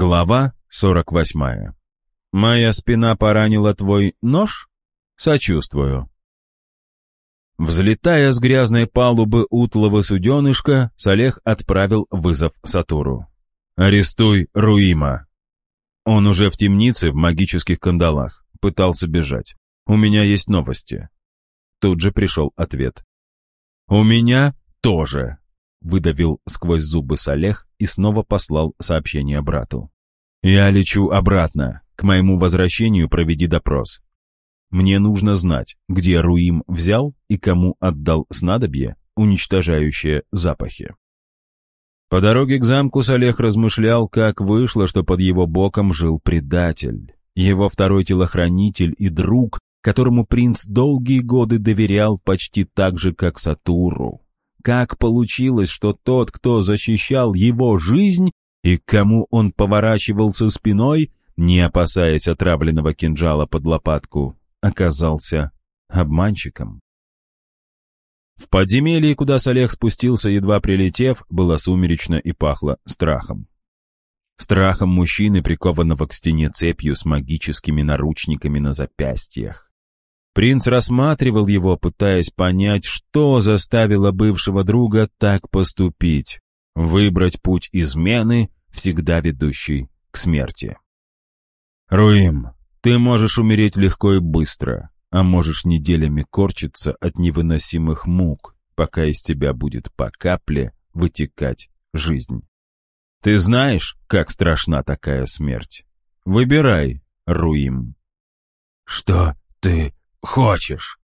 Глава 48. «Моя спина поранила твой нож? Сочувствую». Взлетая с грязной палубы утлого суденышка, Салех отправил вызов Сатуру. «Арестуй Руима». Он уже в темнице в магических кандалах, пытался бежать. «У меня есть новости». Тут же пришел ответ. «У меня тоже», — выдавил сквозь зубы Салех и снова послал сообщение брату. «Я лечу обратно. К моему возвращению проведи допрос. Мне нужно знать, где Руим взял и кому отдал снадобье, уничтожающее запахи». По дороге к замку Салех размышлял, как вышло, что под его боком жил предатель. Его второй телохранитель и друг, которому принц долгие годы доверял почти так же, как Сатуру. Как получилось, что тот, кто защищал его жизнь и к кому он поворачивался спиной, не опасаясь отравленного кинжала под лопатку, оказался обманщиком? В подземелье, куда Салех спустился, едва прилетев, было сумеречно и пахло страхом. Страхом мужчины, прикованного к стене цепью с магическими наручниками на запястьях. Принц рассматривал его, пытаясь понять, что заставило бывшего друга так поступить, выбрать путь измены, всегда ведущий к смерти. «Руим, ты можешь умереть легко и быстро, а можешь неделями корчиться от невыносимых мук, пока из тебя будет по капле вытекать жизнь. Ты знаешь, как страшна такая смерть? Выбирай, Руим». «Что ты хочешь?»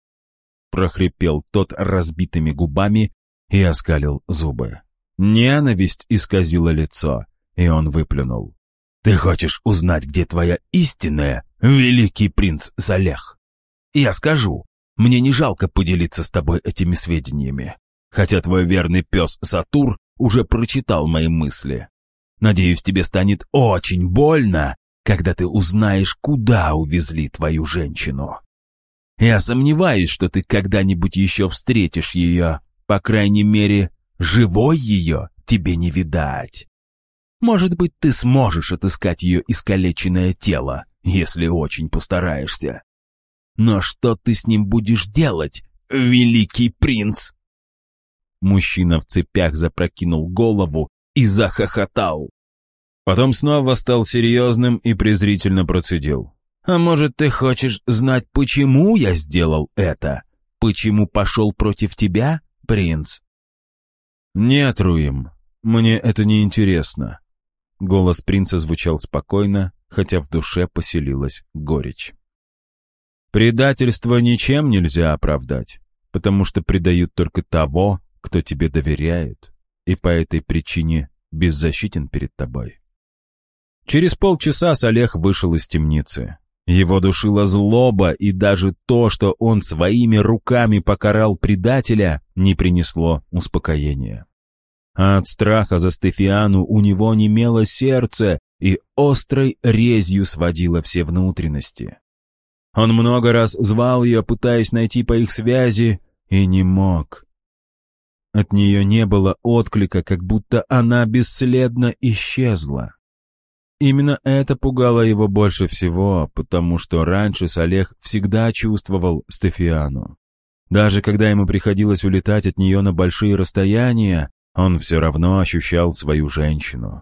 прохрипел тот разбитыми губами и оскалил зубы. Ненависть исказила лицо, и он выплюнул. «Ты хочешь узнать, где твоя истинная, великий принц Салех? Я скажу, мне не жалко поделиться с тобой этими сведениями, хотя твой верный пес Сатур уже прочитал мои мысли. Надеюсь, тебе станет очень больно, когда ты узнаешь, куда увезли твою женщину. Я сомневаюсь, что ты когда-нибудь еще встретишь ее. По крайней мере, живой ее тебе не видать. Может быть, ты сможешь отыскать ее искалеченное тело, если очень постараешься. Но что ты с ним будешь делать, великий принц?» Мужчина в цепях запрокинул голову и захохотал. Потом снова стал серьезным и презрительно процедил. А может, ты хочешь знать, почему я сделал это? Почему пошел против тебя, принц?» «Нет, Руим, мне это не интересно». Голос принца звучал спокойно, хотя в душе поселилась горечь. «Предательство ничем нельзя оправдать, потому что предают только того, кто тебе доверяет, и по этой причине беззащитен перед тобой». Через полчаса Салех вышел из темницы. Его душила злоба, и даже то, что он своими руками покарал предателя, не принесло успокоения. А от страха за Стефиану у него немело сердце и острой резью сводило все внутренности. Он много раз звал ее, пытаясь найти по их связи, и не мог. От нее не было отклика, как будто она бесследно исчезла. Именно это пугало его больше всего, потому что раньше Салех всегда чувствовал Стефиану. Даже когда ему приходилось улетать от нее на большие расстояния, он все равно ощущал свою женщину.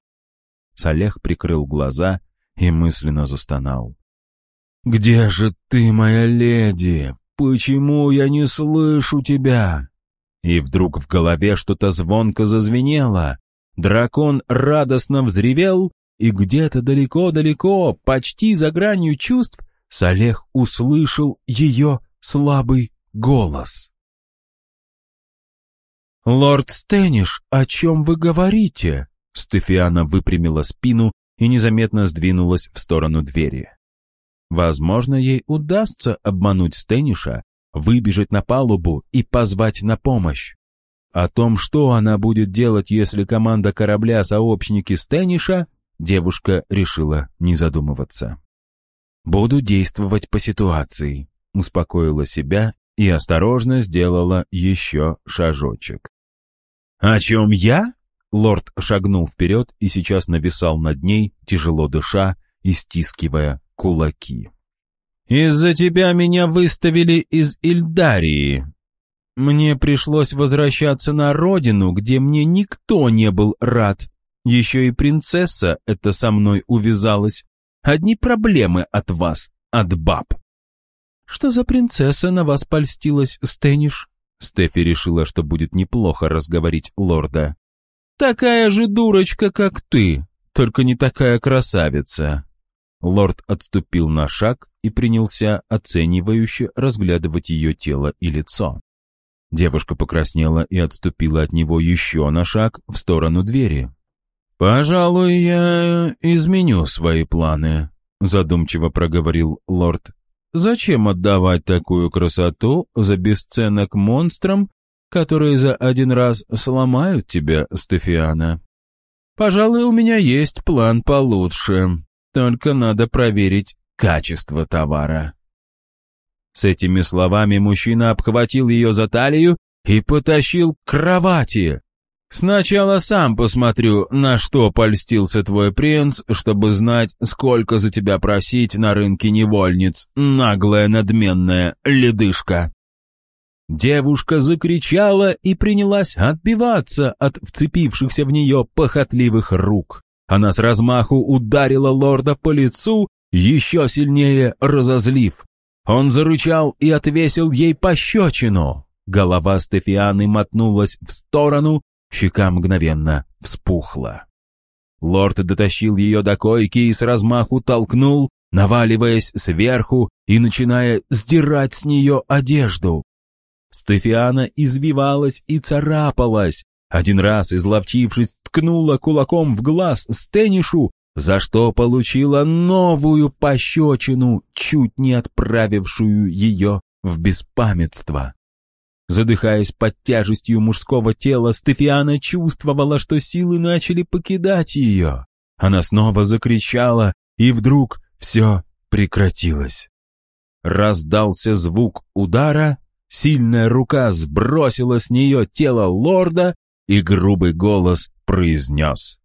Салех прикрыл глаза и мысленно застонал. «Где же ты, моя леди? Почему я не слышу тебя?» И вдруг в голове что-то звонко зазвенело. Дракон радостно взревел и где-то далеко-далеко, почти за гранью чувств, Салех услышал ее слабый голос. «Лорд Стэниш, о чем вы говорите?» Стефиана выпрямила спину и незаметно сдвинулась в сторону двери. Возможно, ей удастся обмануть Стэниша, выбежать на палубу и позвать на помощь. О том, что она будет делать, если команда корабля сообщники Стэниша, девушка решила не задумываться. «Буду действовать по ситуации», — успокоила себя и осторожно сделала еще шажочек. «О чем я?» Лорд шагнул вперед и сейчас нависал над ней, тяжело дыша и стискивая кулаки. «Из-за тебя меня выставили из Ильдарии. Мне пришлось возвращаться на родину, где мне никто не был рад. Еще и принцесса это со мной увязалась. Одни проблемы от вас, от баб». «Что за принцесса на вас польстилась, Стэниш?» Стефи решила, что будет неплохо разговорить лорда. «Такая же дурочка, как ты, только не такая красавица». Лорд отступил на шаг и принялся оценивающе разглядывать ее тело и лицо. Девушка покраснела и отступила от него еще на шаг в сторону двери. «Пожалуй, я изменю свои планы», — задумчиво проговорил лорд. «Зачем отдавать такую красоту за бесценок монстрам, которые за один раз сломают тебя, Стефиана. Пожалуй, у меня есть план получше, только надо проверить качество товара. С этими словами мужчина обхватил ее за талию и потащил к кровати. «Сначала сам посмотрю, на что польстился твой принц, чтобы знать, сколько за тебя просить на рынке невольниц, наглая надменная ледышка». Девушка закричала и принялась отбиваться от вцепившихся в нее похотливых рук. Она с размаху ударила лорда по лицу, еще сильнее разозлив. Он зарычал и отвесил ей пощечину. Голова Стефианы мотнулась в сторону, щека мгновенно вспухла. Лорд дотащил ее до койки и с размаху толкнул, наваливаясь сверху и начиная сдирать с нее одежду. Стефиана извивалась и царапалась. Один раз, изловчившись, ткнула кулаком в глаз Стенишу, за что получила новую пощечину, чуть не отправившую ее в беспамятство. Задыхаясь под тяжестью мужского тела, Стефиана чувствовала, что силы начали покидать ее. Она снова закричала, и вдруг все прекратилось. Раздался звук удара, Сильная рука сбросила с нее тело лорда, и грубый голос произнес.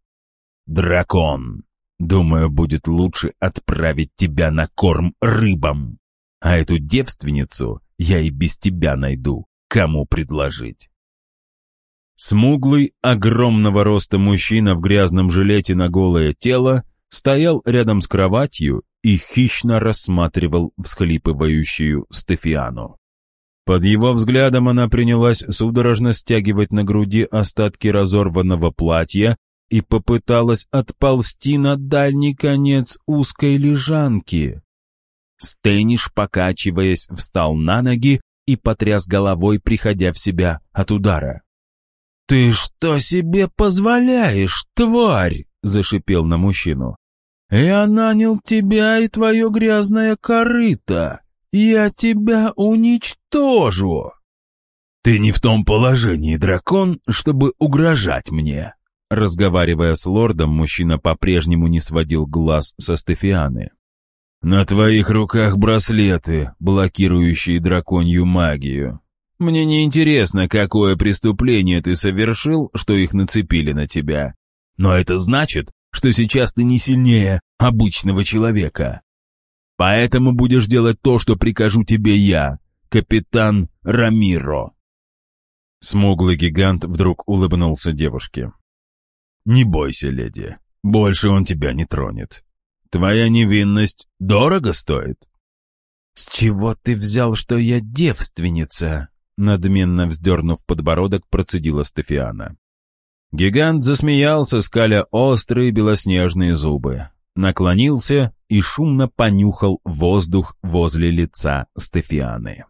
«Дракон, думаю, будет лучше отправить тебя на корм рыбам, а эту девственницу я и без тебя найду, кому предложить». Смуглый, огромного роста мужчина в грязном жилете на голое тело стоял рядом с кроватью и хищно рассматривал всхлипывающую Стефиану. Под его взглядом она принялась судорожно стягивать на груди остатки разорванного платья и попыталась отползти на дальний конец узкой лежанки. Стэниш, покачиваясь, встал на ноги и потряс головой, приходя в себя от удара. «Ты что себе позволяешь, тварь?» — зашипел на мужчину. «Я нанял тебя и твое грязное корыто. «Я тебя уничтожу!» «Ты не в том положении, дракон, чтобы угрожать мне!» Разговаривая с лордом, мужчина по-прежнему не сводил глаз со Стефианы. «На твоих руках браслеты, блокирующие драконью магию. Мне не интересно, какое преступление ты совершил, что их нацепили на тебя. Но это значит, что сейчас ты не сильнее обычного человека. Поэтому будешь делать то, что прикажу тебе я, капитан Рамиро». Смуглый гигант вдруг улыбнулся девушке. «Не бойся, леди, больше он тебя не тронет. Твоя невинность дорого стоит». «С чего ты взял, что я девственница?» Надменно вздернув подбородок, процедила Стефиана. Гигант засмеялся, скаля острые белоснежные зубы наклонился и шумно понюхал воздух возле лица Стефианы.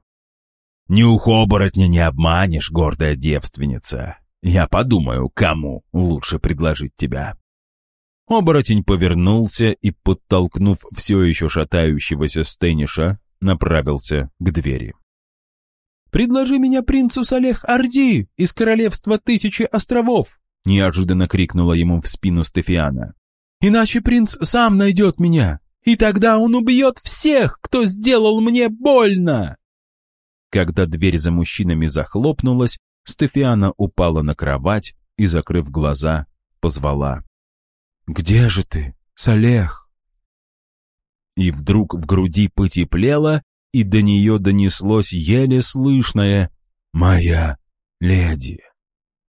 «Нюх оборотня не обманешь, гордая девственница. Я подумаю, кому лучше предложить тебя». Оборотень повернулся и, подтолкнув все еще шатающегося Стениша, направился к двери. «Предложи меня принцу Салех Орди из королевства Тысячи островов!» неожиданно крикнула ему в спину Стефиана. Иначе принц сам найдет меня, и тогда он убьет всех, кто сделал мне больно!» Когда дверь за мужчинами захлопнулась, Стефиана упала на кровать и, закрыв глаза, позвала. «Где же ты, Салех?» И вдруг в груди потеплело, и до нее донеслось еле слышное «Моя леди».